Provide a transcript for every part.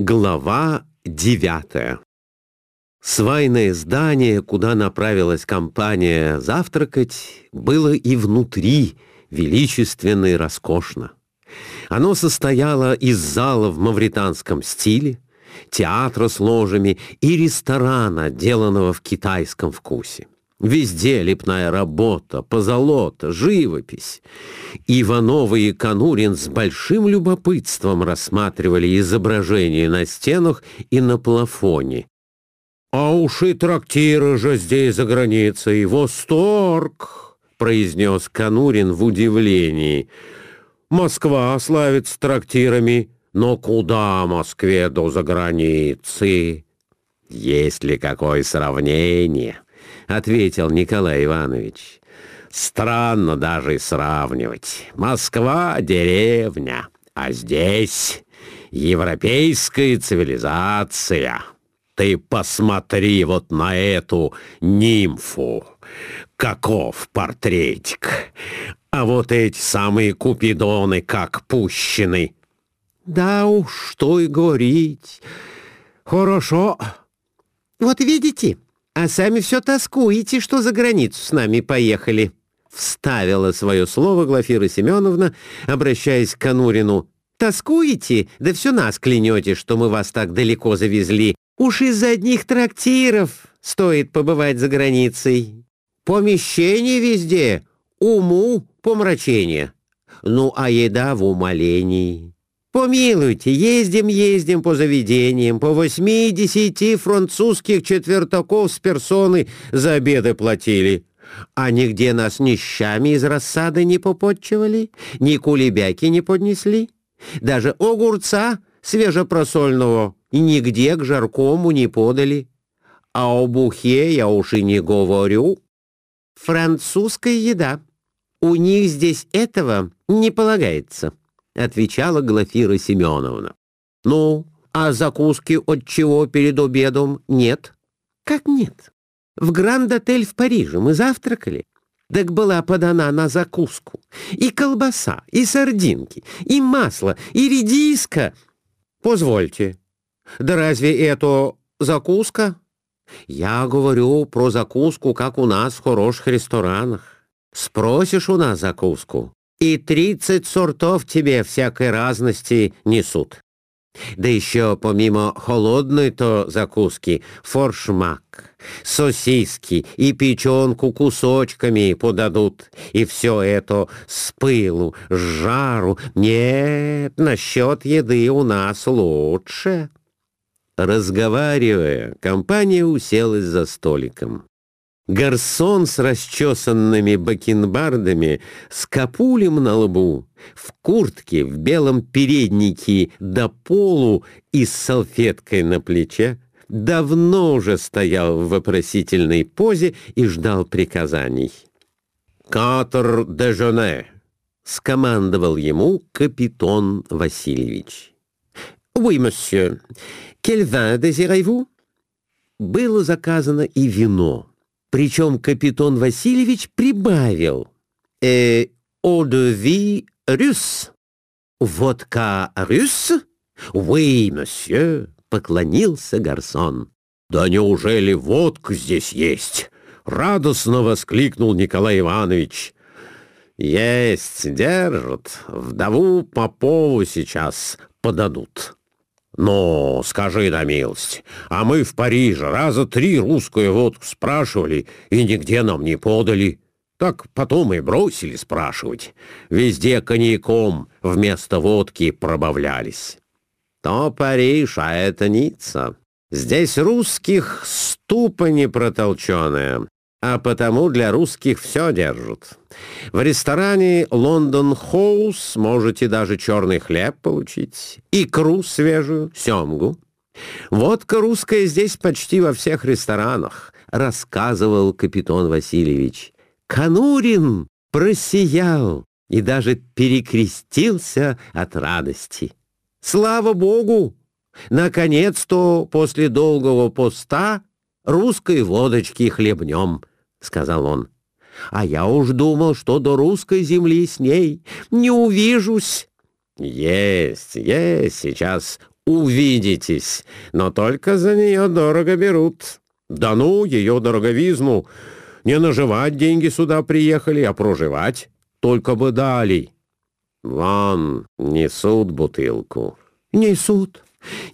Глава девятая Свайное здание, куда направилась компания завтракать, было и внутри величественно и роскошно. Оно состояло из зала в мавританском стиле, театра с ложами и ресторана, отделанного в китайском вкусе. Везде лепная работа, позолота, живопись. Иванова и Конурин с большим любопытством рассматривали изображения на стенах и на плафоне. «А уж и трактиры же здесь за границей! Восторг!» — произнес Конурин в удивлении. «Москва славится трактирами, но куда Москве до за границы?» «Есть ли какое сравнение?» — ответил Николай Иванович. «Странно даже сравнивать. Москва — деревня, а здесь европейская цивилизация. Ты посмотри вот на эту нимфу. Каков портретик! А вот эти самые купидоны как пущены!» «Да уж, что и говорить. Хорошо. Вот видите...» а сами все тоскуете, что за границу с нами поехали». Вставила свое слово Глафира Семеновна, обращаясь к Конурину. «Тоскуете? Да все нас клянете, что мы вас так далеко завезли. Уж из-за одних трактиров стоит побывать за границей. Помещение везде, уму помрачение. Ну, а еда в умолении». Помилуйте, ездим-ездим по заведениям, по восьми-десяти французских четвертаков с персоны за обеды платили. А нигде нас нищами из рассады не попотчевали, ни кулебяки не поднесли. Даже огурца свежепросольного и нигде к жаркому не подали. А о бухе я уж и не говорю. Французская еда. У них здесь этого не полагается. — отвечала Глафира Семеновна. «Ну, а закуски от чего перед обедом нет?» «Как нет? В Гранд-отель в Париже мы завтракали. Так была подана на закуску. И колбаса, и сардинки, и масло, и редиска. Позвольте, да разве это закуска? Я говорю про закуску, как у нас в хороших ресторанах. Спросишь у нас закуску, и тридцать сортов тебе всякой разности несут. Да еще помимо холодной-то закуски форшмак, сосиски и печенку кусочками подадут. И все это с пылу, с жару. Нет, насчет еды у нас лучше. Разговаривая, компания уселась за столиком. Гарсон с расчесанными бакенбардами, с капулем на лбу, в куртке, в белом переднике до полу и с салфеткой на плече, давно уже стоял в вопросительной позе и ждал приказаний. «Катр дежоне!» — скомандовал ему капитон Васильевич. «Oui, monsieur. Quel vin désirez-vous?» Было заказано и вино. Причем капитан Васильевич прибавил «Э, «Eau de vie russe». «Водка рюс?» «Oui, monsieur», — поклонился Гарсон. «Да неужели водка здесь есть?» — радостно воскликнул Николай Иванович. «Есть, держат. Вдову Попову сейчас подадут». «Но, скажи на милость, а мы в Париже раза три русскую водку спрашивали, и нигде нам не подали. Так потом и бросили спрашивать. Везде коньяком вместо водки пробавлялись». «То Париж, а это Ницца. Здесь русских ступа не протолченая, а потому для русских все держат. В ресторане «Лондон Хоус» можете даже черный хлеб получить, икру свежую, семгу. Водка русская здесь почти во всех ресторанах, рассказывал капитан Васильевич. Канурин просиял и даже перекрестился от радости. Слава Богу! Наконец-то после долгого поста русской водочки хлебнем — сказал он. «А я уж думал, что до русской земли с ней не увижусь». «Есть, есть, сейчас Увидитесь, но только за нее дорого берут. Да ну, ее дороговизну. Не наживать деньги сюда приехали, а проживать. Только бы дали. Вон, несут бутылку. Несут,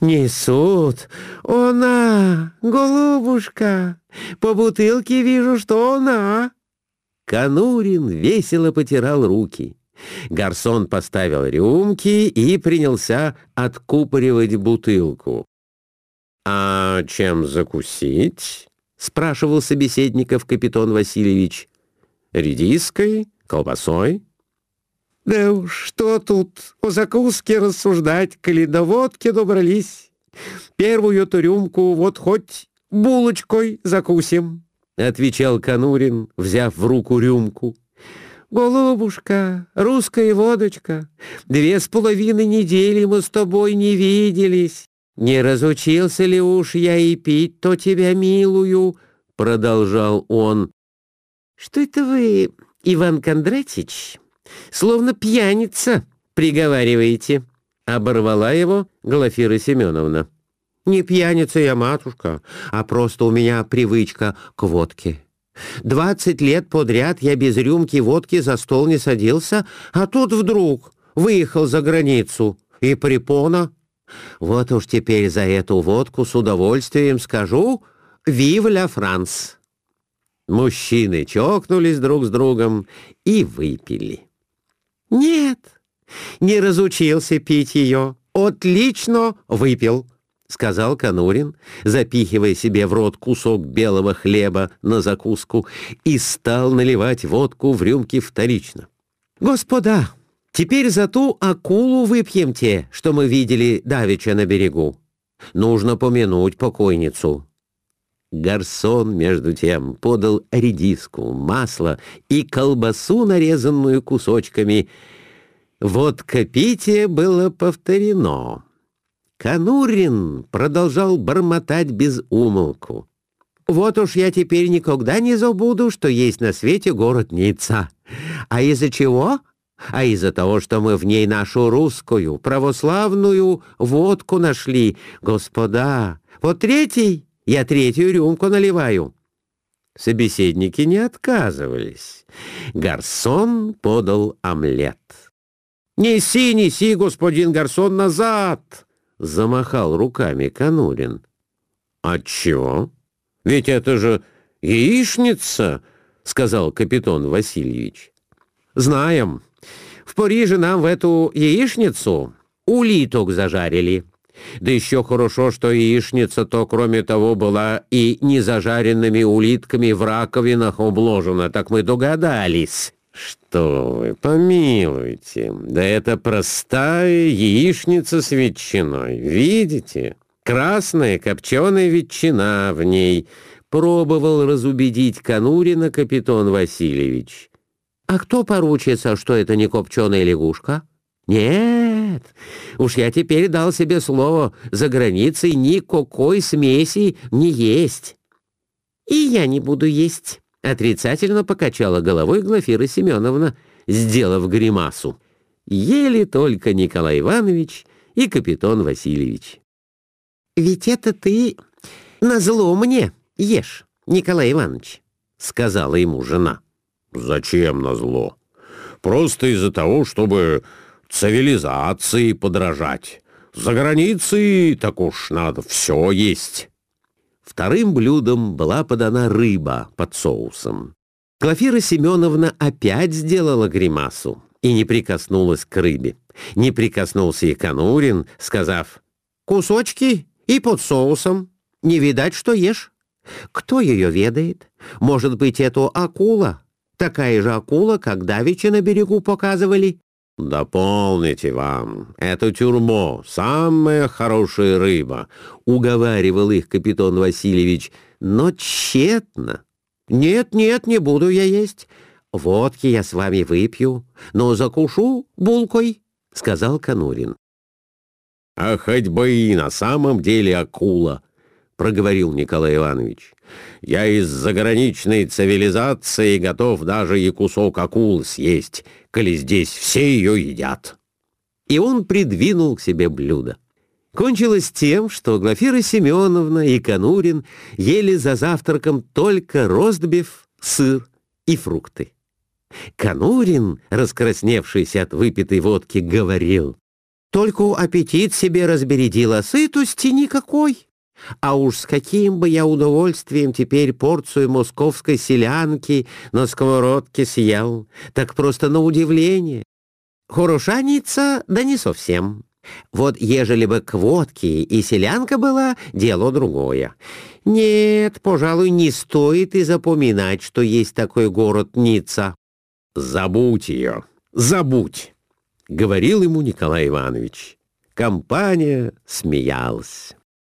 несут. Она, голубушка, по бутылке вижу, что она. Конурин весело потирал руки. Гарсон поставил рюмки и принялся откупоривать бутылку. «А чем закусить?» — спрашивал собеседников капитан Васильевич. «Редиской? Колбасой?» «Да уж, что тут о закуске рассуждать, коли до водки добрались. Первую-то рюмку вот хоть булочкой закусим», — отвечал Конурин, взяв в руку рюмку. «Голубушка, русская водочка, две с половиной недели мы с тобой не виделись. Не разучился ли уж я и пить то тебя милую?» — продолжал он. «Что это вы, Иван Кондратич, словно пьяница, приговариваете?» — оборвала его Глафира Семеновна. «Не пьяница я, матушка, а просто у меня привычка к водке». Двадцать лет подряд я без рюмки водки за стол не садился, а тут вдруг выехал за границу. И препона. Вот уж теперь за эту водку с удовольствием скажу «Вив ля Франс». Мужчины чокнулись друг с другом и выпили. «Нет, не разучился пить ее. Отлично выпил», — сказал Конурин, запихивая себе в рот кусок белого хлеба на закуску, и стал наливать водку в рюмки вторично. «Господа, теперь за ту акулу выпьем те, что мы видели давеча на берегу. Нужно помянуть покойницу». Гарсон, между тем, подал редиску, масло и колбасу, нарезанную кусочками. Водка питие было повторено. Конурин продолжал бормотать без умолку. «Вот уж я теперь никогда не забуду, что есть на свете город Ницца. А из-за чего? А из-за того, что мы в ней нашу русскую, православную водку нашли. Господа, вот третий, я третью рюмку наливаю». Собеседники не отказывались. Гарсон подал омлет. «Неси, неси, господин Гарсон, назад!» замахал руками Конурин. «Отчего? Ведь это же яичница!» — сказал капитан Васильевич. «Знаем. В Париже нам в эту яичницу улиток зажарили. Да еще хорошо, что яичница-то, кроме того, была и незажаренными улитками в раковинах обложена, так мы догадались». «Что вы, помилуйте, да это простая яичница с ветчиной, видите? Красная копченая ветчина в ней», — пробовал разубедить Конурина капитан Васильевич. «А кто поручится, что это не копченая лягушка?» «Нет, уж я теперь дал себе слово, за границей никакой смеси не есть». «И я не буду есть». Отрицательно покачала головой Глафира Семеновна, сделав гримасу. Ели только Николай Иванович и капитан Васильевич. «Ведь это ты назло мне ешь, Николай Иванович», — сказала ему жена. «Зачем назло? Просто из-за того, чтобы цивилизации подражать. За границей так уж надо все есть». Вторым блюдом была подана рыба под соусом. Клафира Семеновна опять сделала гримасу и не прикоснулась к рыбе. Не прикоснулся и Конурин, сказав «Кусочки и под соусом. Не видать, что ешь. Кто ее ведает? Может быть, это акула? Такая же акула, как давеча на берегу показывали. «Дополните вам, это тюрмо, самая хорошая рыба», — уговаривал их капитан Васильевич, но тщетно. «Нет, нет, не буду я есть. Водки я с вами выпью, но закушу булкой», — сказал Конурин. «А хоть бы и на самом деле акула», — проговорил Николай Иванович. «Я из заграничной цивилизации готов даже и кусок акулы съесть» коли здесь все ее едят». И он придвинул к себе блюдо. Кончилось тем, что Глафира Семеновна и Конурин ели за завтраком только ростбиф, сыр и фрукты. Конурин, раскрасневшийся от выпитой водки, говорил, «Только аппетит себе разбередила, сытости никакой. А уж с каким бы я удовольствием теперь порцию московской селянки на сковородке съел, так просто на удивление. Хорошаница, да не совсем. Вот ежели бы к водке и селянка была, дело другое. Нет, пожалуй, не стоит и запоминать, что есть такой город Ницца. «Забудь ее, забудь», — говорил ему Николай Иванович. Компания смеялась.